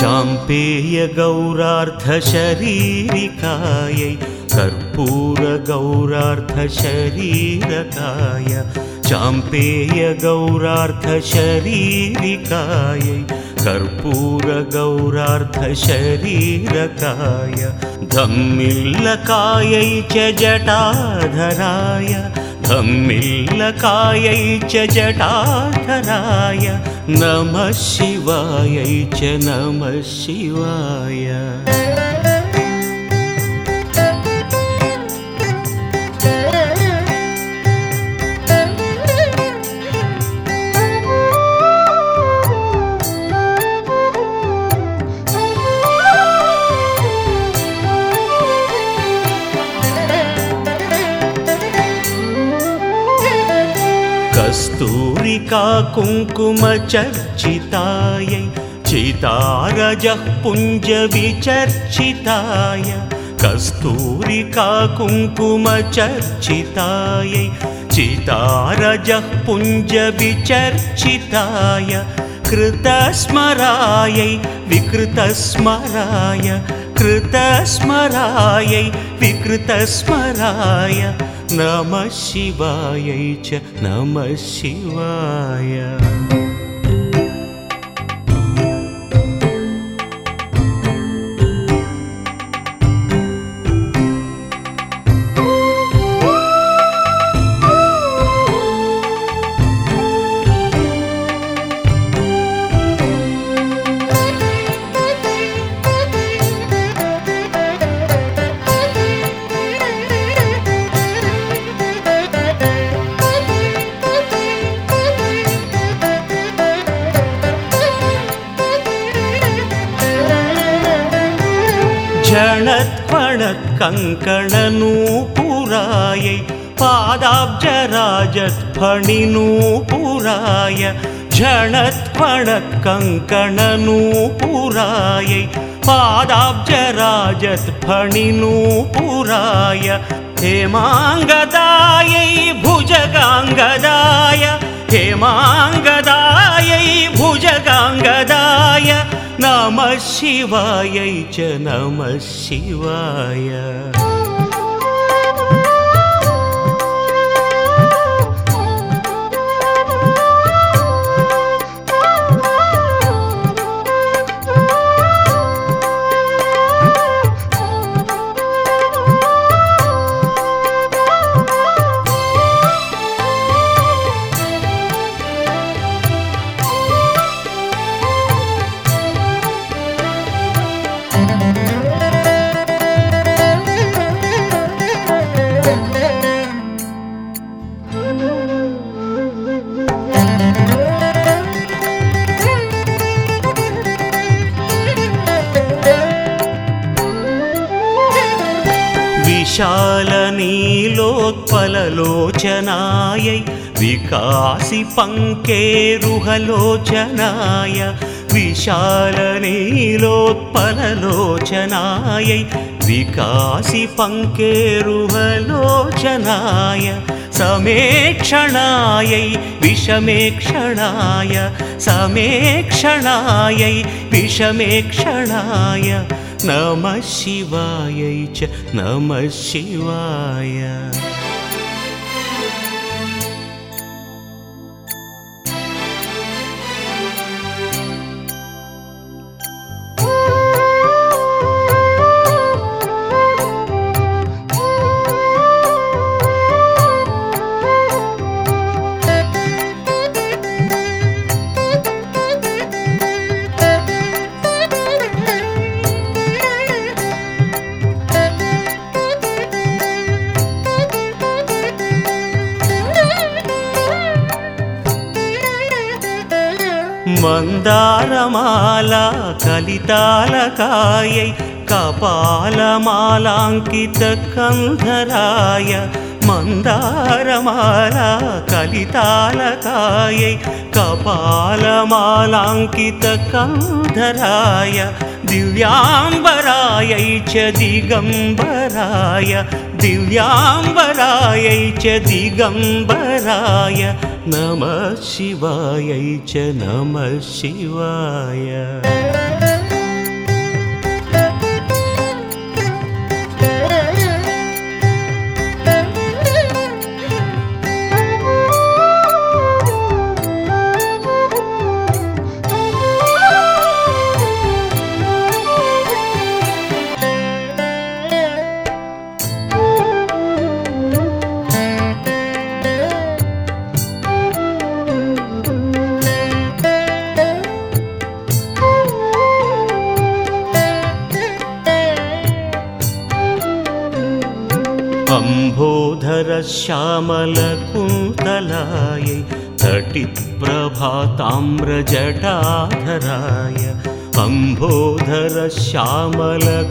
चाम्पेयगौरार्धशरीरिकायै कर्पूरगौरार्धशरीरकाय चाम्पेयगौरार्धशरीरिकायै कर्पूरगौरार्धशरीरकाय धम्मिल्लकायै च जटाधराय धम्मिल्लकायै च जटाधराय नमः शिवायै च नमः शिवाय कस्तूरिका कुङ्कुमचर्चितायै चितारजः पुञ्जविचर्चिताय कस्तूरिका कुङ्कुमचर्चितायै चितारजः पुञ्जविचर्चिताय कृतस्मरायै विकृतस्मराय कृतस्मरायै विकृतस्मराय नमः शिवायै च नमः शिवाय झणत्फणत्कङ्कणनूपुरायै पादाब्जराजत्फणिनूपुराय झणत्फणत्कङ्कणनूपुरायै पादाब्जराजत्फणिनूपुराय हेमाङ्गदायै भुजगाङ्गदाय हेमाङ्गदायै भुजगाङ्गदाय नमः शिवायै च नमः शिवाय विशालनीलोत्पललोचनायै विकासि पङ्केरुहलोचनाय विशालनीलोत्पललोचनायै विकासि पङ्केरुहलोचनाय समेक्षणायै विषमेक्षणाय समेक्षणायै विषमेक्षणाय नमः शिवायै च नमः शिवाय मन्दारमाला कलितालकायै कपालमालाङ्कितकन्धराय मन्दारमाला कलितालकायै कपालमालाङ्कितकन्धराय दिव्याम्बरायै च दिगम्बराय दिव्याम्बरायै च दिगम्बराय नमः शिवायै च नमः शिवाय श्यामलकुन्तलायै तटिप्रभाताम्रजटाधराय अम्भोधर श्यामलकुन्तलायै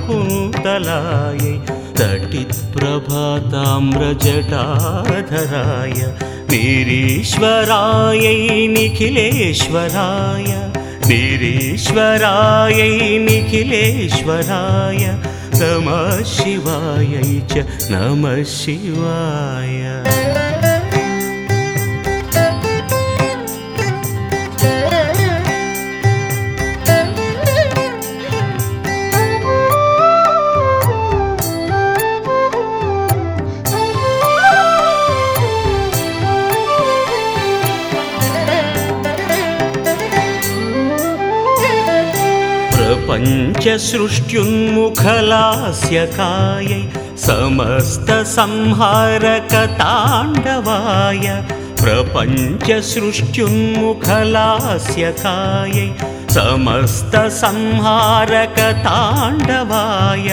तटिप्रभाताम्रजटाधराय निरीश्वरायै निखिलेश्वराय निरीश्वरायै निखिलेश्वराय नमः शिवायै च नमः शिवाय प्रपञ्चसृष्ट्युन्मुखलास्य कायै समस्तसंहारकताण्डवाय प्रपञ्चसृष्ट्युन्मुखलास्य कायै समस्तसंहारकताण्डवाय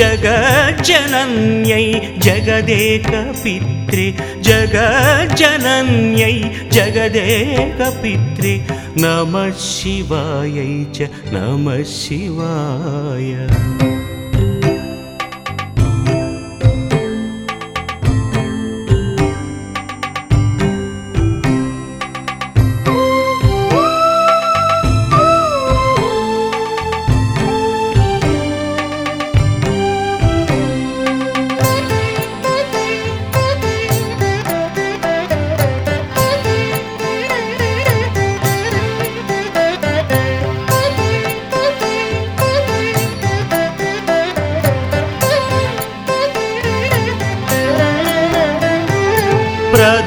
जगज्जनन्यै जगदेकपित्रे जगज्जनन्यै जगदेकपित्रे नमः शिवायै च नमः शिवाय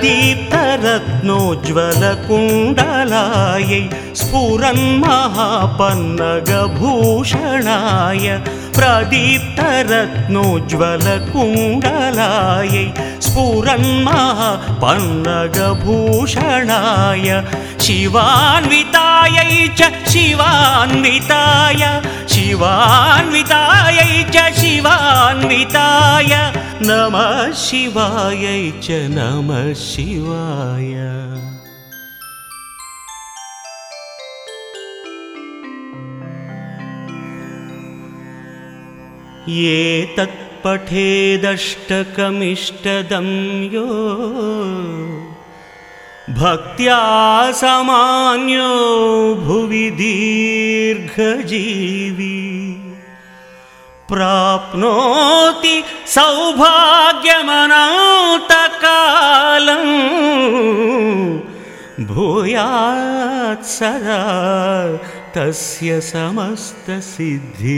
प्रदीप्तरत्नोज्ज्वलकुण्डलायै स्फुरन्महापन्नगभूषणाय प्रदीप्तरत्नोज्ज्वलकुण्डलायै स्फुरन्महापन्नगभूषणाय शिवान्वितायै च शिवान्विताय शिवान्वितायै च शिवान्विताय नमः शिवायै च नमः शिवाय ये तत्पठेदष्टकमिष्टदं यो। भक्त्या समान्यो भुवि दीर्घजीवी। प्राप्नोति सौभाग्यमनन्तकालम् भूयात् सदा तस्य समस्तसिद्धिः